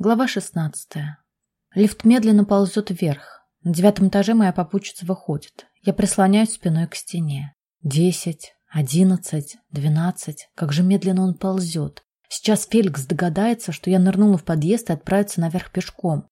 Глава 16. Лифт медленно ползет вверх. На девятом этаже моя попутчица выходит. Я прислоняюсь спиной к стене. Десять, одиннадцать, двенадцать. Как же медленно он ползет. Сейчас Феликс догадается, что я нырнула в подъезд и отправится наверх пешком.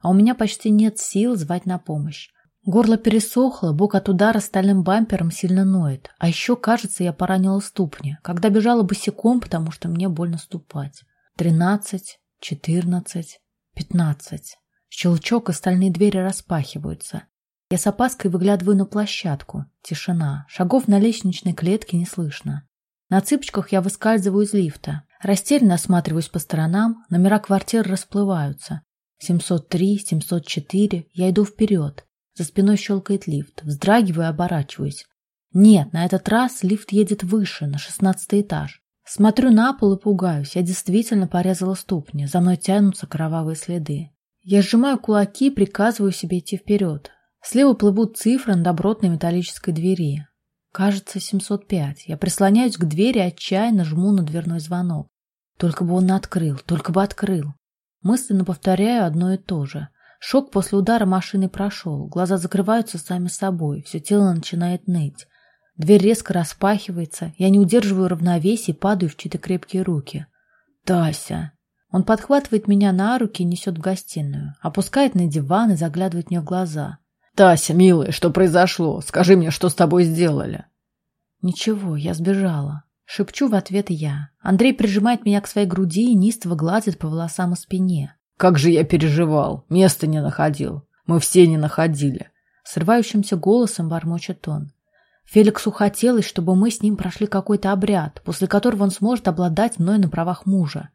А у меня почти нет сил звать на помощь. Горло пересохло, бок от удара стальным бампером сильно ноет. А еще, кажется, я поранила ступни, когда бежала босиком, потому что мне больно ступать. Тринадцать, четырнадцать, пятнадцать. Щелчок, и стальные двери распахиваются. Я с опаской выглядываю на площадку. Тишина. Шагов на лестничной клетке не слышно. На цыпочках я выскальзываю из лифта. Растерянно осматриваюсь по сторонам. Номера квартир расплываются. 703, 704. Я иду вперед. За спиной щелкает лифт. Вздрагиваю и оборачиваюсь. Нет, на этот раз лифт едет выше, на шестнадцатый этаж. Смотрю на пол и пугаюсь. Я действительно порезала ступни. За мной тянутся кровавые следы. Я сжимаю кулаки и приказываю себе идти вперед. Слева плывут цифры на добротной металлической двери. Кажется, 705. Я прислоняюсь к двери, отчаянно жму на дверной звонок. Только бы он открыл, только бы открыл. Мысленно повторяю одно и то же. Шок после удара машины прошел. Глаза закрываются сами собой. Все тело начинает ныть. Дверь резко распахивается, я не удерживаю равновесия и падаю в чьи-то крепкие руки. «Тася!» Он подхватывает меня на руки и несет в гостиную, опускает на диван и заглядывает мне в глаза. «Тася, милая, что произошло? Скажи мне, что с тобой сделали?» «Ничего, я сбежала». Шепчу в ответ я. Андрей прижимает меня к своей груди и нистово гладит по волосам и спине. «Как же я переживал! Места не находил. Мы все не находили!» Срывающимся голосом бормочет он. Феликсу хотелось, чтобы мы с ним прошли какой-то обряд, после которого он сможет обладать мной на правах мужа.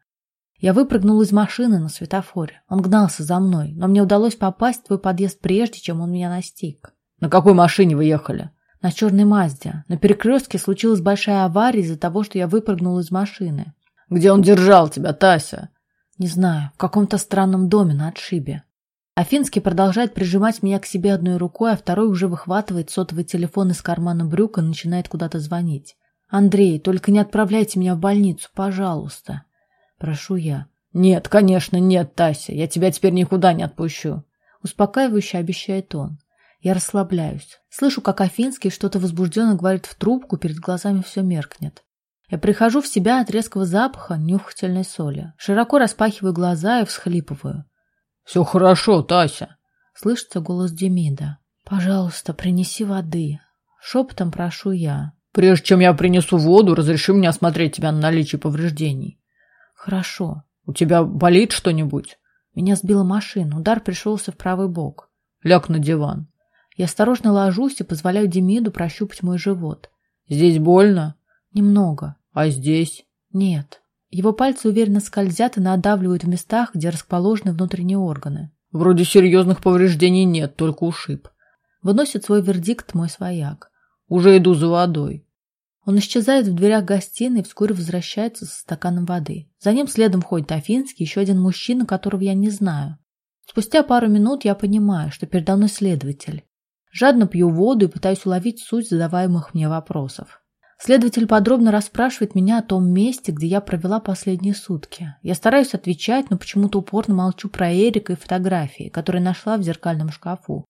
Я выпрыгнул из машины на светофоре. Он гнался за мной, но мне удалось попасть в твой подъезд прежде, чем он меня настиг. На какой машине вы ехали? На черной Мазде. На перекрестке случилась большая авария из-за того, что я выпрыгнул из машины. Где он держал тебя, Тася? Не знаю, в каком-то странном доме на отшибе. Афинский продолжает прижимать меня к себе одной рукой, а второй уже выхватывает сотовый телефон из кармана брюка и начинает куда-то звонить. «Андрей, только не отправляйте меня в больницу, пожалуйста!» Прошу я. «Нет, конечно, нет, Тася, я тебя теперь никуда не отпущу!» Успокаивающе обещает он. Я расслабляюсь. Слышу, как Афинский что-то возбужденно говорит в трубку, перед глазами все меркнет. Я прихожу в себя от резкого запаха нюхательной соли. Широко распахиваю глаза и всхлипываю. «Все хорошо, Тася!» Слышится голос Демида. «Пожалуйста, принеси воды!» Шепотом прошу я. «Прежде чем я принесу воду, разреши мне осмотреть тебя на наличие повреждений». «Хорошо. У тебя болит что-нибудь?» Меня сбила машина. Удар пришелся в правый бок. Ляг на диван. Я осторожно ложусь и позволяю Демиду прощупать мой живот. «Здесь больно?» «Немного». «А здесь?» «Нет». Его пальцы уверенно скользят и надавливают в местах, где расположены внутренние органы. Вроде серьезных повреждений нет, только ушиб. Выносит свой вердикт мой свояк. Уже иду за водой. Он исчезает в дверях гостиной и вскоре возвращается со стаканом воды. За ним следом ходит Афинский, еще один мужчина, которого я не знаю. Спустя пару минут я понимаю, что передо мной следователь. Жадно пью воду и пытаюсь уловить суть задаваемых мне вопросов. Следователь подробно расспрашивает меня о том месте, где я провела последние сутки. Я стараюсь отвечать, но почему-то упорно молчу про Эрика и фотографии, которые нашла в зеркальном шкафу.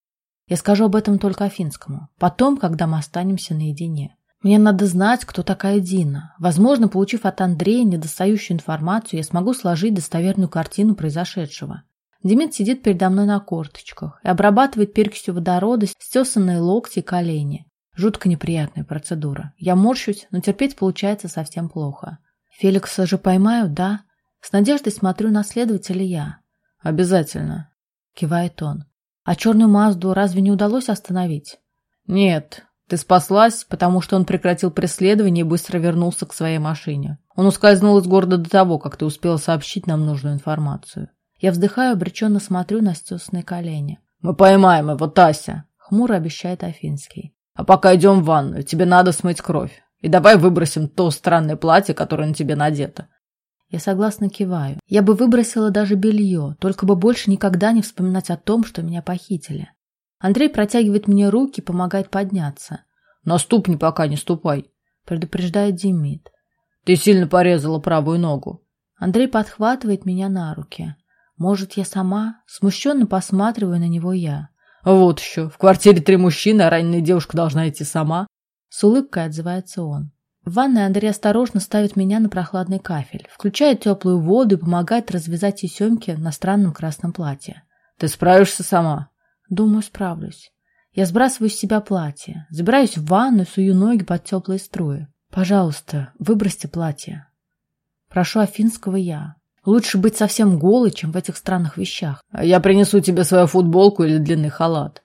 Я скажу об этом только Афинскому. Потом, когда мы останемся наедине. Мне надо знать, кто такая Дина. Возможно, получив от Андрея недостающую информацию, я смогу сложить достоверную картину произошедшего. Демид сидит передо мной на корточках и обрабатывает перекисью водорода стесанные локти и колени. Жутко неприятная процедура. Я морщусь, но терпеть получается совсем плохо. Феликса же поймают, да? С надеждой смотрю на следователя я. Обязательно. Кивает он. А черную Мазду разве не удалось остановить? Нет. Ты спаслась, потому что он прекратил преследование и быстро вернулся к своей машине. Он ускользнул из города до того, как ты успела сообщить нам нужную информацию. Я вздыхаю, обреченно смотрю на стесанные колени. «Мы поймаем его, Тася!» — хмуро обещает Афинский. А пока идем в ванную, тебе надо смыть кровь. И давай выбросим то странное платье, которое на тебе надето. Я согласно киваю. Я бы выбросила даже белье, только бы больше никогда не вспоминать о том, что меня похитили. Андрей протягивает мне руки, помогает подняться. На ступни пока не ступай, предупреждает Демид. Ты сильно порезала правую ногу. Андрей подхватывает меня на руки. Может, я сама? Смущенно посматриваю на него я. Вот еще. В квартире три мужчины, а раненая девушка должна идти сама. С улыбкой отзывается он. В ванной Андрей осторожно ставит меня на прохладный кафель, включает теплую воду и помогает развязать тесемки на странном красном платье. «Ты справишься сама?» «Думаю, справлюсь». Я сбрасываю с себя платье, забираюсь в ванну и сую ноги под теплые струи. «Пожалуйста, выбросьте платье». Прошу афинского я. Лучше быть совсем голой, чем в этих странных вещах. «Я принесу тебе свою футболку или длинный халат».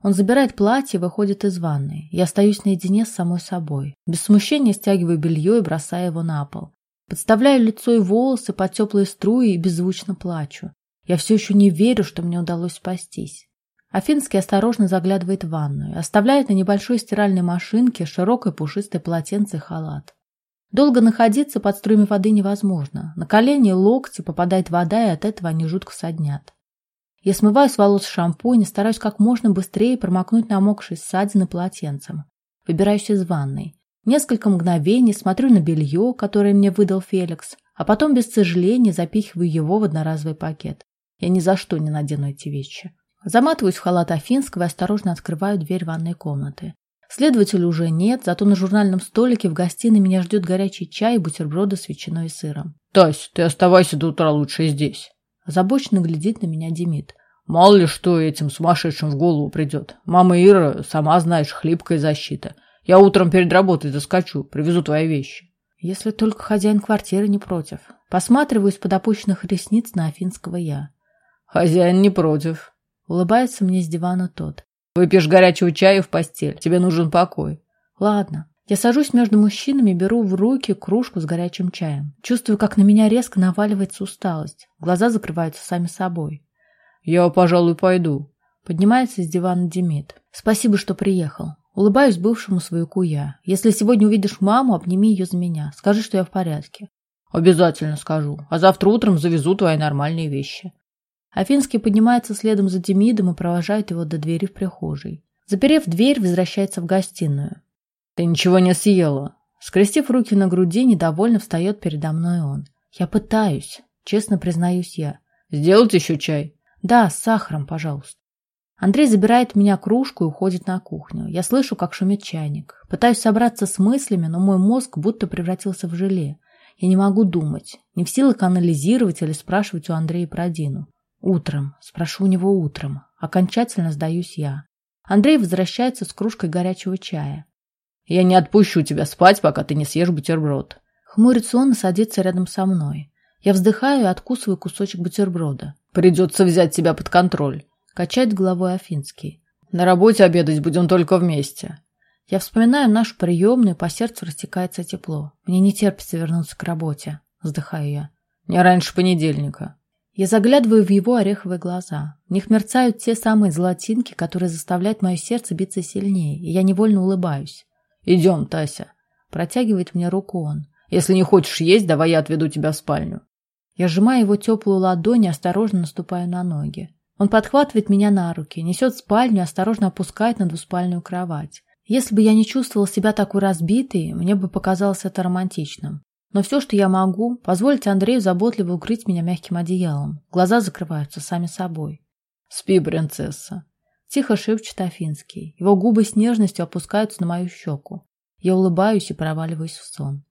Он забирает платье и выходит из ванной. Я остаюсь наедине с самой собой. Без смущения стягиваю белье и бросаю его на пол. Подставляю лицо и волосы под теплые струи и беззвучно плачу. Я все еще не верю, что мне удалось спастись. Афинский осторожно заглядывает в ванную, оставляет на небольшой стиральной машинке широкое пушистое полотенце и халат. Долго находиться под струями воды невозможно. На колени локти попадает вода, и от этого они жутко соднят. Я смываю с волос шампунь и стараюсь как можно быстрее промокнуть намокшие ссадины полотенцем. Выбираюсь из ванной. Несколько мгновений смотрю на белье, которое мне выдал Феликс, а потом без сожаления запихиваю его в одноразовый пакет. Я ни за что не надену эти вещи. Заматываюсь в халат Афинского и осторожно открываю дверь ванной комнаты. Следователя уже нет, зато на журнальном столике в гостиной меня ждет горячий чай и бутерброды с ветчиной и сыром. «Тась, ты оставайся до утра лучше здесь». Озабоченно глядит на меня Демид. Мало ли что этим сумасшедшим в голову придет. Мама Ира, сама знаешь, хлипкая защита. Я утром перед работой заскочу, привезу твои вещи. Если только хозяин квартиры не против. Посматриваю из-под опущенных ресниц на Афинского я. Хозяин не против. Улыбается мне с дивана тот. Выпьешь горячего чая в постель. Тебе нужен покой. Ладно. Я сажусь между мужчинами, беру в руки кружку с горячим чаем. Чувствую, как на меня резко наваливается усталость. Глаза закрываются сами собой. «Я, пожалуй, пойду». Поднимается с дивана Демид. «Спасибо, что приехал». Улыбаюсь бывшему свояку я. «Если сегодня увидишь маму, обними ее за меня. Скажи, что я в порядке». «Обязательно скажу. А завтра утром завезу твои нормальные вещи». Афинский поднимается следом за Демидом и провожает его до двери в прихожей. Заперев дверь, возвращается в гостиную. «Ты ничего не съела?» Скрестив руки на груди, недовольно встает передо мной он. «Я пытаюсь», честно признаюсь я. «Сделать еще чай?» Да, с сахаром, пожалуйста. Андрей забирает меня кружку и уходит на кухню. Я слышу, как шумит чайник. Пытаюсь собраться с мыслями, но мой мозг будто превратился в желе. Я не могу думать, не в силах анализировать или спрашивать у Андрея про Дину. Утром. Спрошу у него утром. Окончательно сдаюсь я. Андрей возвращается с кружкой горячего чая. «Я не отпущу тебя спать, пока ты не съешь бутерброд». Хмурится он и садится рядом со мной. Я вздыхаю и откусываю кусочек бутерброда. Придется взять тебя под контроль. Качает головой Афинский. На работе обедать будем только вместе. Я вспоминаю нашу приемную, по сердцу растекается тепло. Мне не терпится вернуться к работе. Вздыхаю я. Не раньше понедельника. Я заглядываю в его ореховые глаза. В них мерцают те самые золотинки, которые заставляют мое сердце биться сильнее, и я невольно улыбаюсь. «Идем, Тася». Протягивает мне руку он. «Если не хочешь есть, давай я отведу тебя в спальню». Я сжимаю его теплую ладонь и осторожно наступаю на ноги. Он подхватывает меня на руки, несет в спальню и осторожно опускает на двуспальную кровать. Если бы я не чувствовал себя такой разбитой, мне бы показалось это романтичным. Но все, что я могу, позволить Андрею заботливо укрыть меня мягким одеялом. Глаза закрываются сами собой. «Спи, принцесса!» Тихо шепчет Афинский. Его губы с нежностью опускаются на мою щеку. Я улыбаюсь и проваливаюсь в сон.